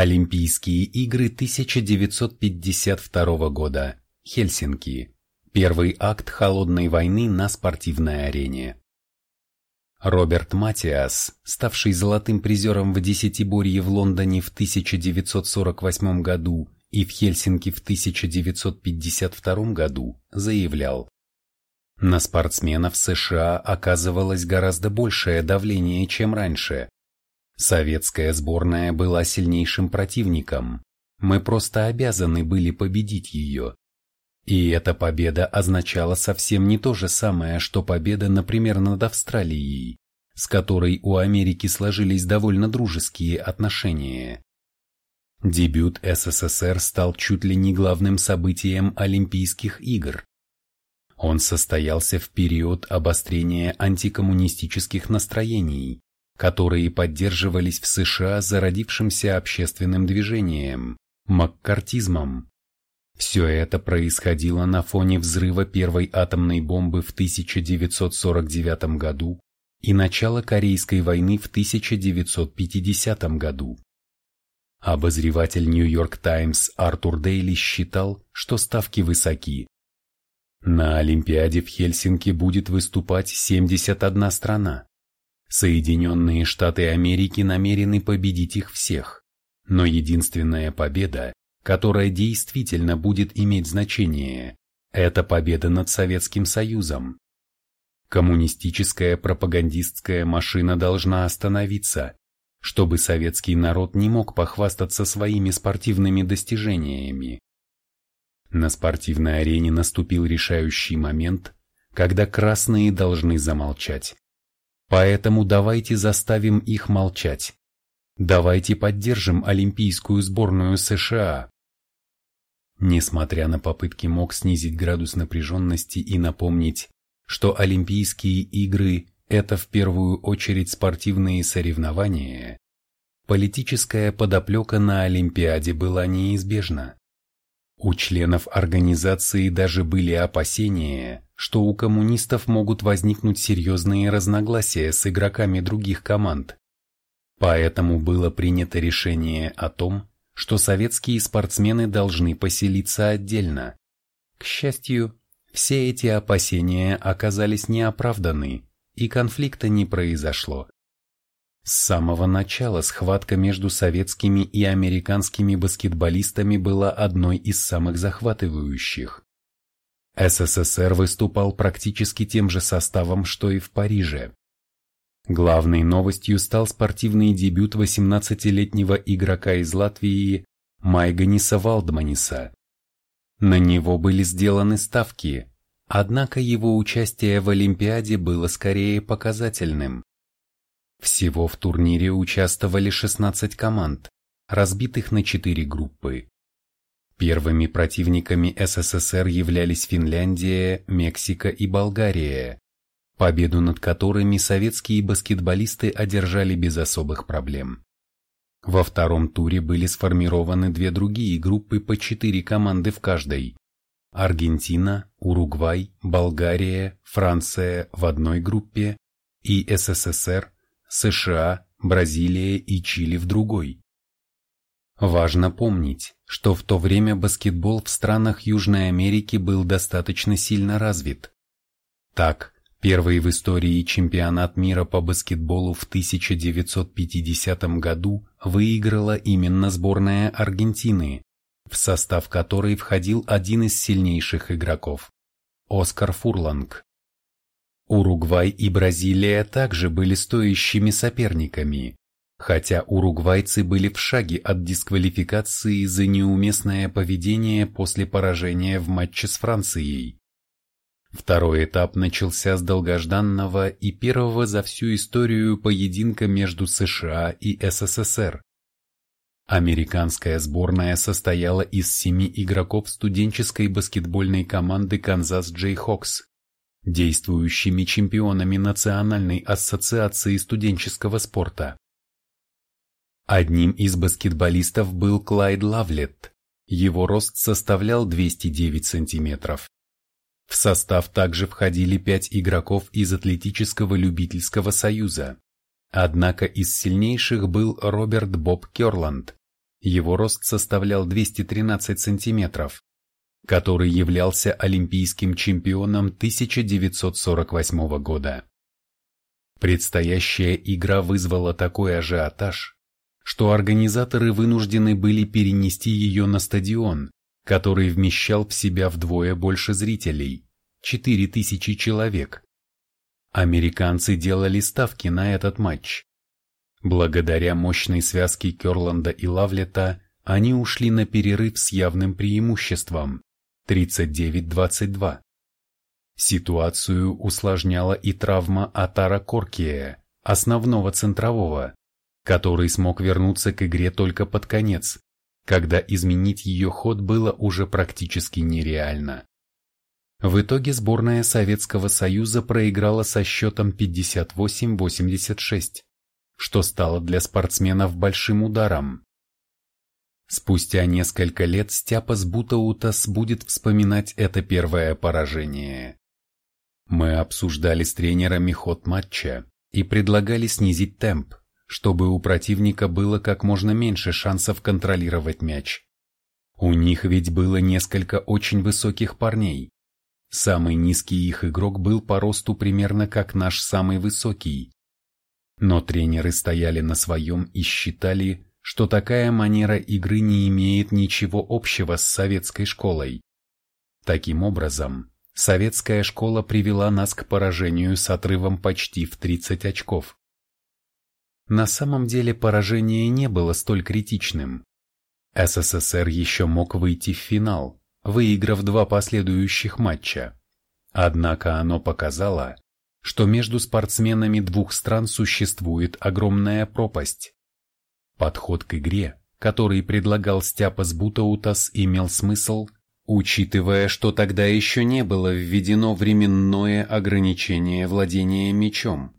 Олимпийские игры 1952 года. Хельсинки. Первый акт холодной войны на спортивной арене. Роберт Матиас, ставший золотым призером в десятиборье в Лондоне в 1948 году и в Хельсинки в 1952 году, заявлял, на спортсменов США оказывалось гораздо большее давление, чем раньше. Советская сборная была сильнейшим противником. Мы просто обязаны были победить ее. И эта победа означала совсем не то же самое, что победа, например, над Австралией, с которой у Америки сложились довольно дружеские отношения. Дебют СССР стал чуть ли не главным событием Олимпийских игр. Он состоялся в период обострения антикоммунистических настроений, которые поддерживались в США зародившимся общественным движением – маккартизмом. Все это происходило на фоне взрыва первой атомной бомбы в 1949 году и начала Корейской войны в 1950 году. Обозреватель Нью-Йорк Таймс Артур Дейли считал, что ставки высоки. На Олимпиаде в Хельсинки будет выступать 71 страна. Соединенные Штаты Америки намерены победить их всех, но единственная победа, которая действительно будет иметь значение, это победа над Советским Союзом. Коммунистическая пропагандистская машина должна остановиться, чтобы советский народ не мог похвастаться своими спортивными достижениями. На спортивной арене наступил решающий момент, когда красные должны замолчать. Поэтому давайте заставим их молчать. Давайте поддержим Олимпийскую сборную США. Несмотря на попытки МОК снизить градус напряженности и напомнить, что Олимпийские игры – это в первую очередь спортивные соревнования, политическая подоплека на Олимпиаде была неизбежна. У членов организации даже были опасения, что у коммунистов могут возникнуть серьезные разногласия с игроками других команд. Поэтому было принято решение о том, что советские спортсмены должны поселиться отдельно. К счастью, все эти опасения оказались неоправданы, и конфликта не произошло. С самого начала схватка между советскими и американскими баскетболистами была одной из самых захватывающих. СССР выступал практически тем же составом, что и в Париже. Главной новостью стал спортивный дебют 18-летнего игрока из Латвии Майганиса Валдманиса. На него были сделаны ставки, однако его участие в Олимпиаде было скорее показательным. Всего в турнире участвовали 16 команд, разбитых на 4 группы. Первыми противниками СССР являлись Финляндия, Мексика и Болгария, победу над которыми советские баскетболисты одержали без особых проблем. Во втором туре были сформированы две другие группы по четыре команды в каждой. Аргентина, Уругвай, Болгария, Франция в одной группе и СССР, США, Бразилия и Чили в другой. Важно помнить, что в то время баскетбол в странах Южной Америки был достаточно сильно развит. Так, первый в истории чемпионат мира по баскетболу в 1950 году выиграла именно сборная Аргентины, в состав которой входил один из сильнейших игроков – Оскар Фурланг. Уругвай и Бразилия также были стоящими соперниками, хотя уругвайцы были в шаге от дисквалификации за неуместное поведение после поражения в матче с Францией. Второй этап начался с долгожданного и первого за всю историю поединка между США и СССР. Американская сборная состояла из семи игроков студенческой баскетбольной команды Канзас Джейхокс действующими чемпионами Национальной ассоциации студенческого спорта. Одним из баскетболистов был Клайд Лавлетт, его рост составлял 209 сантиметров. В состав также входили пять игроков из Атлетического любительского союза. Однако из сильнейших был Роберт Боб Керланд, его рост составлял 213 сантиметров, который являлся олимпийским чемпионом 1948 года. Предстоящая игра вызвала такой ажиотаж, что организаторы вынуждены были перенести ее на стадион, который вмещал в себя вдвое больше зрителей – 4000 человек. Американцы делали ставки на этот матч. Благодаря мощной связке Керланда и Лавлета они ушли на перерыв с явным преимуществом – 39-22. Ситуацию усложняла и травма Атара Коркия, основного центрового, который смог вернуться к игре только под конец, когда изменить ее ход было уже практически нереально. В итоге сборная Советского Союза проиграла со счетом 58-86, что стало для спортсменов большим ударом. Спустя несколько лет Стяпас Бутаутас будет вспоминать это первое поражение. Мы обсуждали с тренерами ход матча и предлагали снизить темп, чтобы у противника было как можно меньше шансов контролировать мяч. У них ведь было несколько очень высоких парней. Самый низкий их игрок был по росту примерно как наш самый высокий. Но тренеры стояли на своем и считали, что такая манера игры не имеет ничего общего с советской школой. Таким образом, советская школа привела нас к поражению с отрывом почти в 30 очков. На самом деле поражение не было столь критичным. СССР еще мог выйти в финал, выиграв два последующих матча. Однако оно показало, что между спортсменами двух стран существует огромная пропасть. Подход к игре, который предлагал Стяпас Бутаутас, имел смысл учитывая, что тогда еще не было введено временное ограничение владения мечом.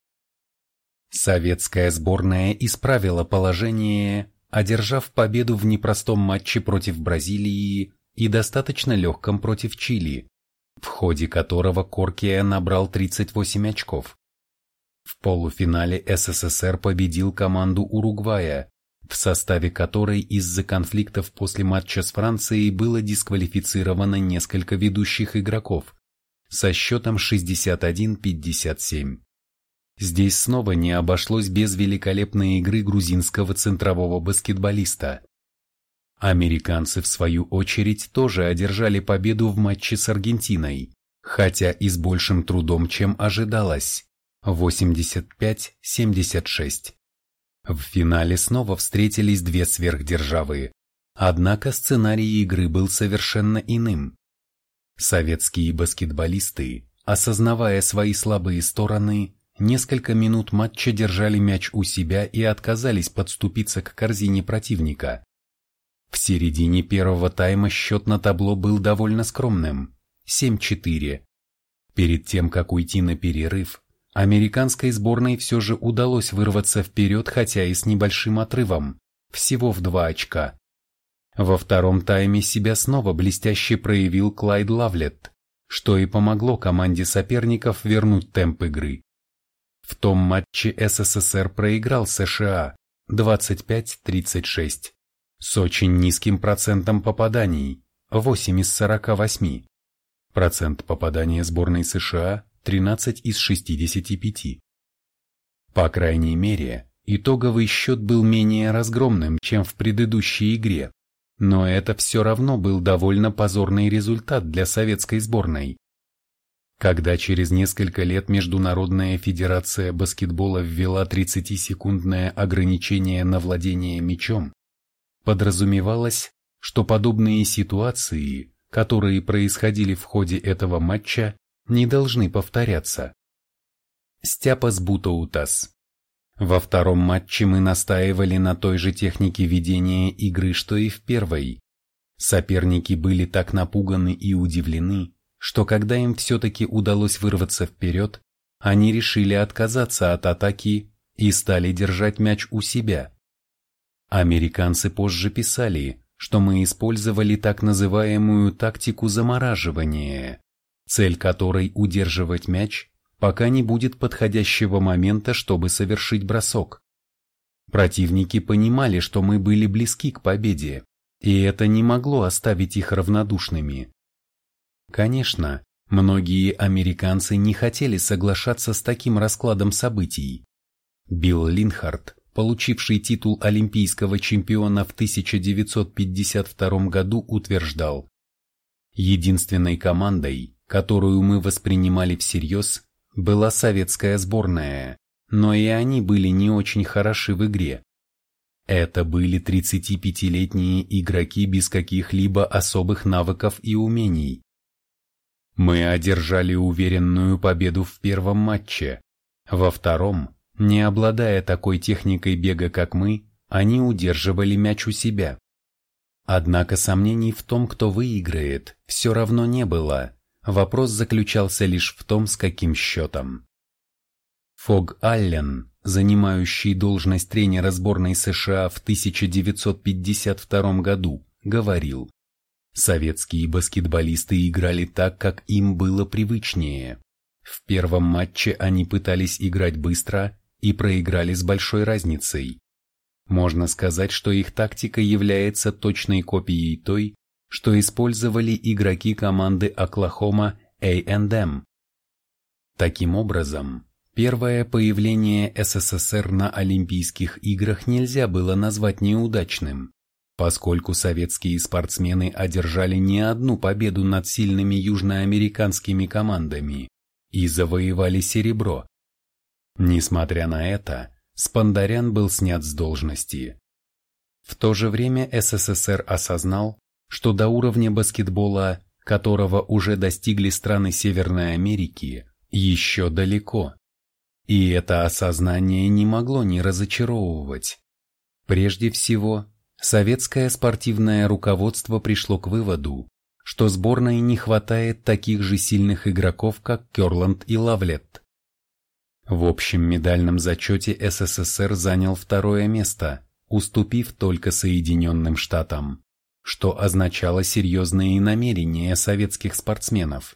Советская сборная исправила положение, одержав победу в непростом матче против Бразилии и достаточно легком против Чили, в ходе которого Коркия набрал 38 очков. В полуфинале СССР победил команду Уругвая, в составе которой из-за конфликтов после матча с Францией было дисквалифицировано несколько ведущих игроков со счетом 61-57. Здесь снова не обошлось без великолепной игры грузинского центрового баскетболиста. Американцы, в свою очередь, тоже одержали победу в матче с Аргентиной, хотя и с большим трудом, чем ожидалось – 85-76. В финале снова встретились две сверхдержавы, однако сценарий игры был совершенно иным. Советские баскетболисты, осознавая свои слабые стороны, несколько минут матча держали мяч у себя и отказались подступиться к корзине противника. В середине первого тайма счет на табло был довольно скромным – 7-4. Перед тем, как уйти на перерыв, Американской сборной все же удалось вырваться вперед, хотя и с небольшим отрывом, всего в два очка. Во втором тайме себя снова блестяще проявил Клайд Лавлет, что и помогло команде соперников вернуть темп игры. В том матче СССР проиграл США 25-36 с очень низким процентом попаданий 8 из 48. Процент попадания сборной США 13 из 65. По крайней мере, итоговый счет был менее разгромным, чем в предыдущей игре, но это все равно был довольно позорный результат для советской сборной. Когда через несколько лет Международная федерация баскетбола ввела 30-секундное ограничение на владение мячом, подразумевалось, что подобные ситуации, которые происходили в ходе этого матча, не должны повторяться. Стяпас Бутоутас Во втором матче мы настаивали на той же технике ведения игры, что и в первой. Соперники были так напуганы и удивлены, что когда им все-таки удалось вырваться вперед, они решили отказаться от атаки и стали держать мяч у себя. Американцы позже писали, что мы использовали так называемую тактику замораживания, цель которой удерживать мяч, пока не будет подходящего момента, чтобы совершить бросок. Противники понимали, что мы были близки к победе, и это не могло оставить их равнодушными. Конечно, многие американцы не хотели соглашаться с таким раскладом событий. Билл Линхард, получивший титул олимпийского чемпиона в 1952 году, утверждал, «Единственной командой, которую мы воспринимали всерьез, была советская сборная, но и они были не очень хороши в игре. Это были 35-летние игроки без каких-либо особых навыков и умений. Мы одержали уверенную победу в первом матче. Во втором, не обладая такой техникой бега, как мы, они удерживали мяч у себя. Однако сомнений в том, кто выиграет, все равно не было. Вопрос заключался лишь в том, с каким счетом. Фог Аллен, занимающий должность тренера сборной США в 1952 году, говорил, «Советские баскетболисты играли так, как им было привычнее. В первом матче они пытались играть быстро и проиграли с большой разницей. Можно сказать, что их тактика является точной копией той, что использовали игроки команды Оклахома A&M. Таким образом, Первое появление СССР на Олимпийских играх нельзя было назвать неудачным, поскольку советские спортсмены одержали не одну победу над сильными южноамериканскими командами и завоевали серебро. Несмотря на это, Спандарян был снят с должности. В то же время СССР осознал, что до уровня баскетбола, которого уже достигли страны Северной Америки, еще далеко. И это осознание не могло не разочаровывать. Прежде всего, советское спортивное руководство пришло к выводу, что сборной не хватает таких же сильных игроков, как Керланд и Лавлет. В общем медальном зачете СССР занял второе место, уступив только Соединенным Штатам, что означало серьезные намерения советских спортсменов.